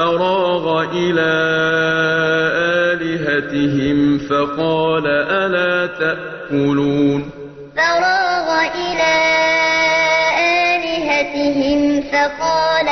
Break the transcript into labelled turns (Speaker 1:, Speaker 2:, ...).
Speaker 1: فراغ إلى آلهتهم فقال ألا تأكلون؟
Speaker 2: فراغ إلى آلهتهم فقال